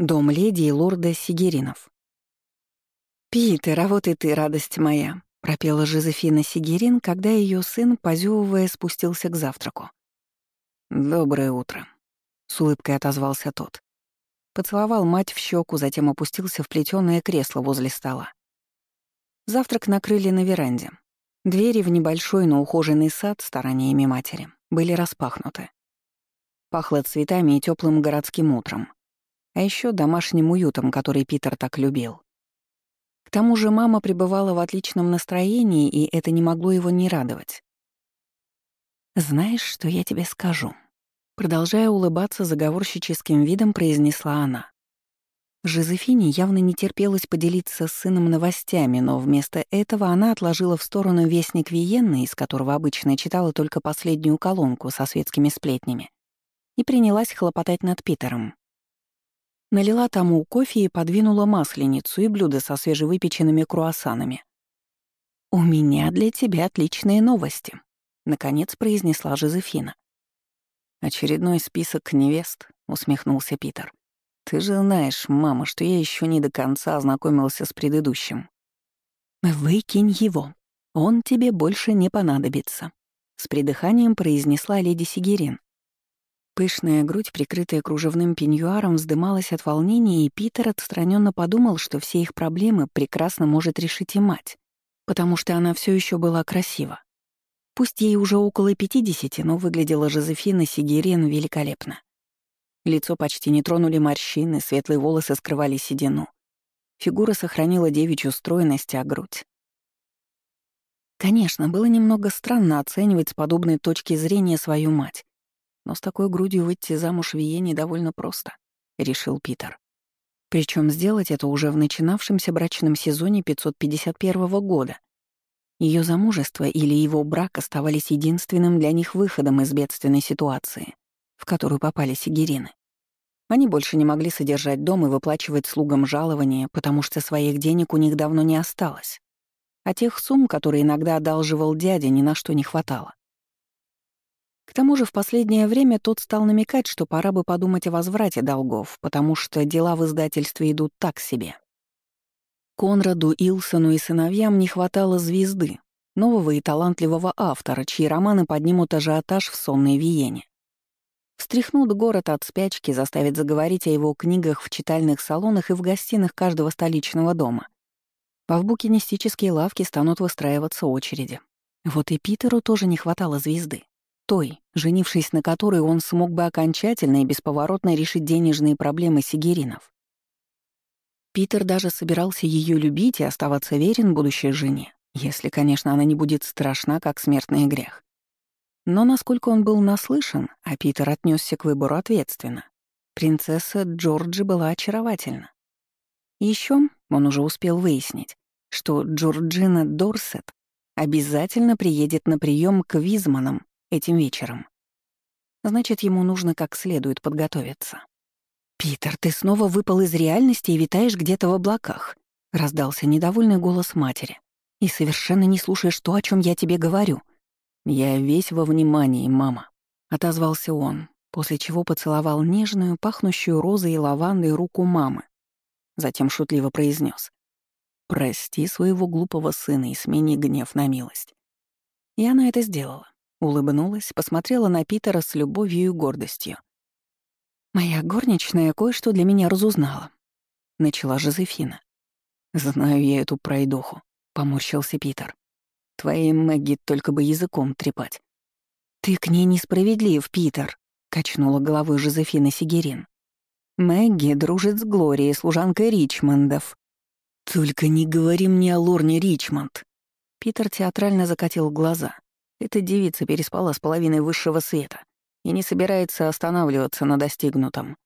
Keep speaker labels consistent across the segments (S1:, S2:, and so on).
S1: Дом леди и лорда Сигеринов. «Питер, а вот и ты, радость моя», — пропела Жозефина Сигерин, когда ее сын, позевывая, спустился к завтраку. «Доброе утро», — с улыбкой отозвался тот. Поцеловал мать в щеку, затем опустился в плетёное кресло возле стола. Завтрак накрыли на веранде. Двери в небольшой, но ухоженный сад стараниями матери были распахнуты. Пахло цветами и теплым городским утром а еще домашним уютом, который Питер так любил. К тому же мама пребывала в отличном настроении, и это не могло его не радовать. «Знаешь, что я тебе скажу?» Продолжая улыбаться заговорщическим видом, произнесла она. Жозефине явно не терпелось поделиться с сыном новостями, но вместо этого она отложила в сторону вестник Виенны, из которого обычно читала только последнюю колонку со светскими сплетнями, и принялась хлопотать над Питером. Налила тому кофе и подвинула масленицу и блюдо со свежевыпеченными круассанами. «У меня для тебя отличные новости», — наконец произнесла Жозефина. «Очередной список невест», — усмехнулся Питер. «Ты же знаешь, мама, что я еще не до конца ознакомился с предыдущим». «Выкинь его. Он тебе больше не понадобится», — с придыханием произнесла леди Сигерин. Пышная грудь, прикрытая кружевным пеньюаром, вздымалась от волнения, и Питер отстраненно подумал, что все их проблемы прекрасно может решить и мать, потому что она все еще была красива. Пусть ей уже около пятидесяти, но выглядела Жозефина Сигерин великолепно. Лицо почти не тронули морщины, светлые волосы скрывали седину. Фигура сохранила девичью стройность, а грудь. Конечно, было немного странно оценивать с подобной точки зрения свою мать. Но с такой грудью выйти замуж в Виене довольно просто, решил Питер. Причем сделать это уже в начинавшемся брачном сезоне 551 года. Ее замужество или его брак оставались единственным для них выходом из бедственной ситуации, в которую попали сигерины. Они больше не могли содержать дом и выплачивать слугам жалования, потому что своих денег у них давно не осталось. А тех сумм, которые иногда одалживал дядя, ни на что не хватало. К тому же в последнее время тот стал намекать, что пора бы подумать о возврате долгов, потому что дела в издательстве идут так себе. Конраду, Илсону и сыновьям не хватало звезды, нового и талантливого автора, чьи романы поднимут ажиотаж в сонной Виене. Встряхнут город от спячки, заставят заговорить о его книгах в читальных салонах и в гостиных каждого столичного дома. А в букинистические лавки станут выстраиваться очереди. Вот и Питеру тоже не хватало звезды той, женившись на которой он смог бы окончательно и бесповоротно решить денежные проблемы сигеринов. Питер даже собирался ее любить и оставаться верен будущей жене, если, конечно, она не будет страшна, как смертный грех. Но насколько он был наслышан, а Питер отнесся к выбору ответственно, принцесса Джорджи была очаровательна. Еще он уже успел выяснить, что Джорджина Дорсет обязательно приедет на прием к Визманам этим вечером. Значит, ему нужно как следует подготовиться. «Питер, ты снова выпал из реальности и витаешь где-то в облаках», — раздался недовольный голос матери. «И совершенно не слушаешь то, о чем я тебе говорю». «Я весь во внимании, мама», — отозвался он, после чего поцеловал нежную, пахнущую розой и лавандой руку мамы. Затем шутливо произнес: «Прости своего глупого сына и смени гнев на милость». И она это сделала. Улыбнулась, посмотрела на Питера с любовью и гордостью. «Моя горничная кое-что для меня разузнала», — начала Жозефина. «Знаю я эту пройдоху», — поморщился Питер. «Твоей Мэгги только бы языком трепать». «Ты к ней несправедлив, Питер», — качнула головой Жозефина Сигерин. «Мэгги дружит с Глорией, служанкой Ричмондов». «Только не говори мне о Лорне Ричмонд». Питер театрально закатил глаза. Эта девица переспала с половиной высшего света и не собирается останавливаться на достигнутом.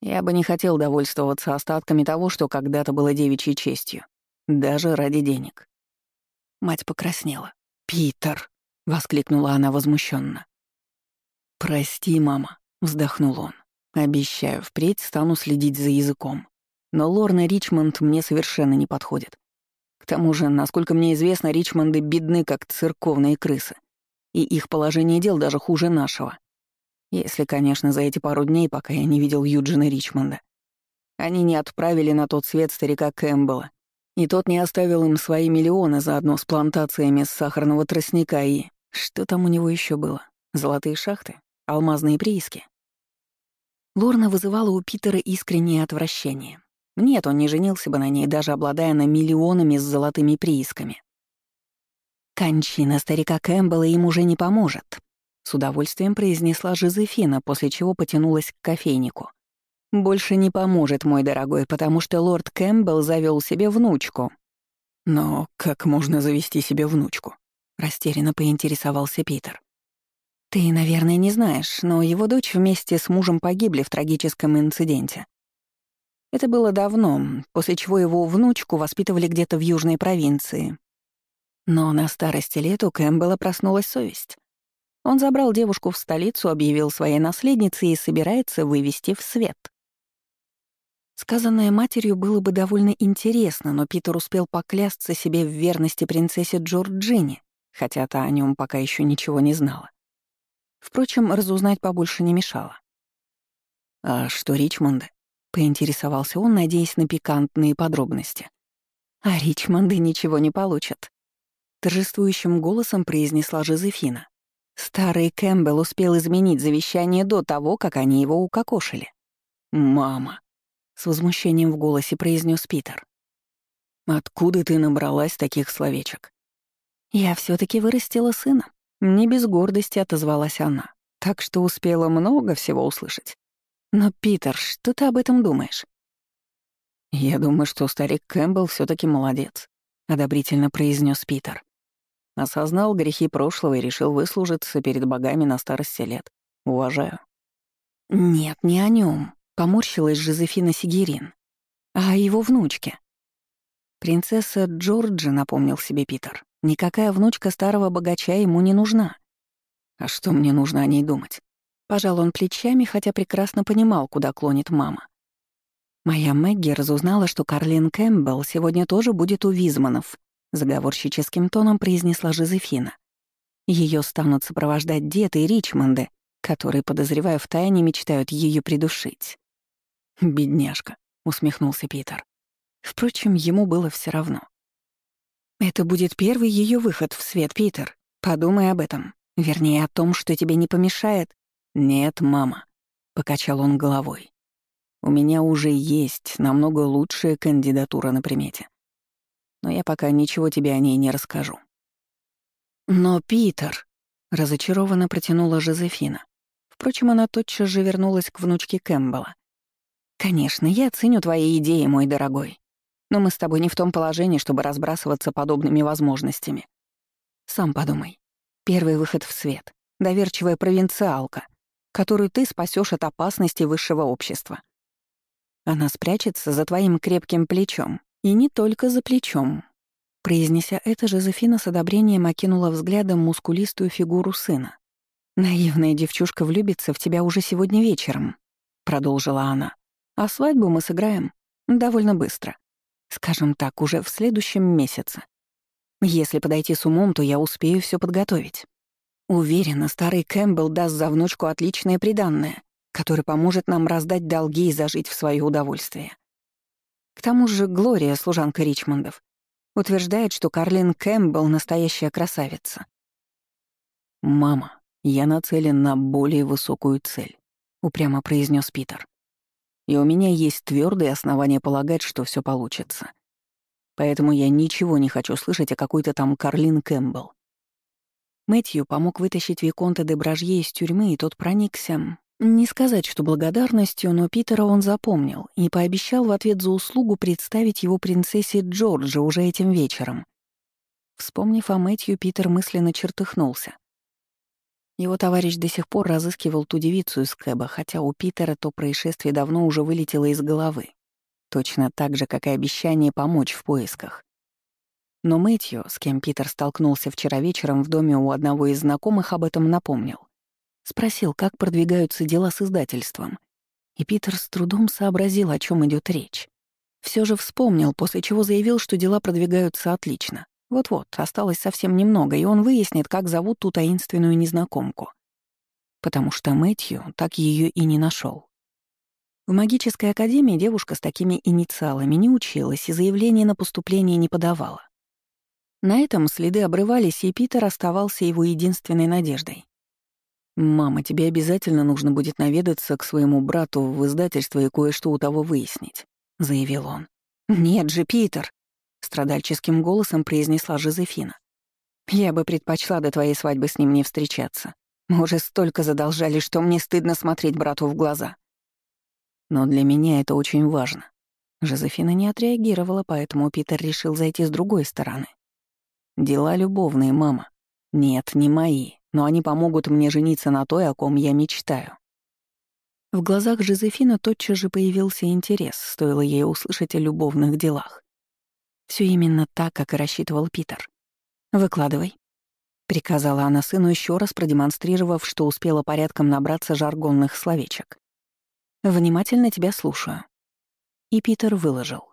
S1: Я бы не хотел довольствоваться остатками того, что когда-то было девичьей честью, даже ради денег. Мать покраснела. «Питер!» — воскликнула она возмущенно. «Прости, мама», — вздохнул он. «Обещаю, впредь стану следить за языком. Но Лорна Ричмонд мне совершенно не подходит. К тому же, насколько мне известно, Ричмонды бедны, как церковные крысы. И их положение дел даже хуже нашего. Если, конечно, за эти пару дней, пока я не видел Юджина Ричмонда, Они не отправили на тот свет старика Кэмпбелла, и тот не оставил им свои миллионы заодно с плантациями с сахарного тростника и... Что там у него еще было? Золотые шахты? Алмазные прииски? Лорна вызывала у Питера искреннее отвращение. Нет, он не женился бы на ней, даже обладая на миллионами с золотыми приисками. «Кончина старика Кэмпбелла им уже не поможет», — с удовольствием произнесла Жозефина, после чего потянулась к кофейнику. «Больше не поможет, мой дорогой, потому что лорд Кэмпбелл завел себе внучку». «Но как можно завести себе внучку?» — растерянно поинтересовался Питер. «Ты, наверное, не знаешь, но его дочь вместе с мужем погибли в трагическом инциденте. Это было давно, после чего его внучку воспитывали где-то в южной провинции. Но на старости лет у Кэмпбелла проснулась совесть. Он забрал девушку в столицу, объявил своей наследницей и собирается вывести в свет. Сказанное матерью было бы довольно интересно, но Питер успел поклясться себе в верности принцессе Джорджине, хотя та о нем пока еще ничего не знала. Впрочем, разузнать побольше не мешало. «А что Ричмонды?» Поинтересовался он, надеясь на пикантные подробности. «А Ричмонды ничего не получат», — торжествующим голосом произнесла Жозефина. Старый Кэмпбелл успел изменить завещание до того, как они его укокошили. «Мама», — с возмущением в голосе произнес Питер. «Откуда ты набралась таких словечек?» «Я все таки вырастила сына», — не без гордости отозвалась она, так что успела много всего услышать. Но, Питер, что ты об этом думаешь? Я думаю, что старик Кэмпбелл все таки молодец, одобрительно произнес Питер. Осознал грехи прошлого и решил выслужиться перед богами на старости лет. Уважаю. Нет, не о нем, поморщилась Жозефина Сигерин, а о его внучке. Принцесса Джорджи, напомнил себе Питер. Никакая внучка старого богача ему не нужна. А что мне нужно о ней думать? Пожал он плечами, хотя прекрасно понимал, куда клонит мама. Моя Мэгги разузнала, что Карлин Кэмпбелл сегодня тоже будет у Визманов, заговорщическим тоном произнесла Жозефина. Ее станут сопровождать дед и Ричмонды, которые, подозревая в тайне, мечтают ее придушить. «Бедняжка», — усмехнулся Питер. Впрочем, ему было все равно. «Это будет первый ее выход в свет, Питер. Подумай об этом. Вернее, о том, что тебе не помешает «Нет, мама», — покачал он головой. «У меня уже есть намного лучшая кандидатура на примете. Но я пока ничего тебе о ней не расскажу». «Но, Питер», — разочарованно протянула Жозефина. Впрочем, она тотчас же вернулась к внучке Кэмпбелла. «Конечно, я ценю твои идеи, мой дорогой. Но мы с тобой не в том положении, чтобы разбрасываться подобными возможностями. Сам подумай. Первый выход в свет. Доверчивая провинциалка которую ты спасешь от опасности высшего общества. Она спрячется за твоим крепким плечом, и не только за плечом. Произнеся это, Жозефина с одобрением окинула взглядом мускулистую фигуру сына. «Наивная девчушка влюбится в тебя уже сегодня вечером», — продолжила она. «А свадьбу мы сыграем довольно быстро. Скажем так, уже в следующем месяце. Если подойти с умом, то я успею все подготовить». Уверена, старый Кэмпбелл даст за внучку отличное приданное, которое поможет нам раздать долги и зажить в свое удовольствие. К тому же Глория, служанка Ричмондов, утверждает, что Карлин Кэмпбелл — настоящая красавица. «Мама, я нацелен на более высокую цель», — упрямо произнес Питер. «И у меня есть твердые основания полагать, что все получится. Поэтому я ничего не хочу слышать о какой-то там Карлин Кэмпбелл. Мэтью помог вытащить Виконта де Бражье из тюрьмы, и тот проникся. Не сказать, что благодарностью, но Питера он запомнил и пообещал в ответ за услугу представить его принцессе Джорджи уже этим вечером. Вспомнив о Мэтью, Питер мысленно чертыхнулся. Его товарищ до сих пор разыскивал ту девицу из Кэба, хотя у Питера то происшествие давно уже вылетело из головы. Точно так же, как и обещание помочь в поисках. Но Мэтью, с кем Питер столкнулся вчера вечером в доме у одного из знакомых, об этом напомнил. Спросил, как продвигаются дела с издательством. И Питер с трудом сообразил, о чем идет речь. Все же вспомнил, после чего заявил, что дела продвигаются отлично. Вот-вот, осталось совсем немного, и он выяснит, как зовут ту таинственную незнакомку. Потому что Мэтью так ее и не нашел. В магической академии девушка с такими инициалами не училась и заявление на поступление не подавала. На этом следы обрывались, и Питер оставался его единственной надеждой. «Мама, тебе обязательно нужно будет наведаться к своему брату в издательство и кое-что у того выяснить», — заявил он. «Нет же, Питер!» — страдальческим голосом произнесла Жозефина. «Я бы предпочла до твоей свадьбы с ним не встречаться. Мы уже столько задолжали, что мне стыдно смотреть брату в глаза». «Но для меня это очень важно». Жозефина не отреагировала, поэтому Питер решил зайти с другой стороны. «Дела любовные, мама. Нет, не мои, но они помогут мне жениться на той, о ком я мечтаю». В глазах Жозефина тотчас же появился интерес, стоило ей услышать о любовных делах. Все именно так, как и рассчитывал Питер. «Выкладывай», — приказала она сыну еще раз, продемонстрировав, что успела порядком набраться жаргонных словечек. «Внимательно тебя слушаю». И Питер выложил.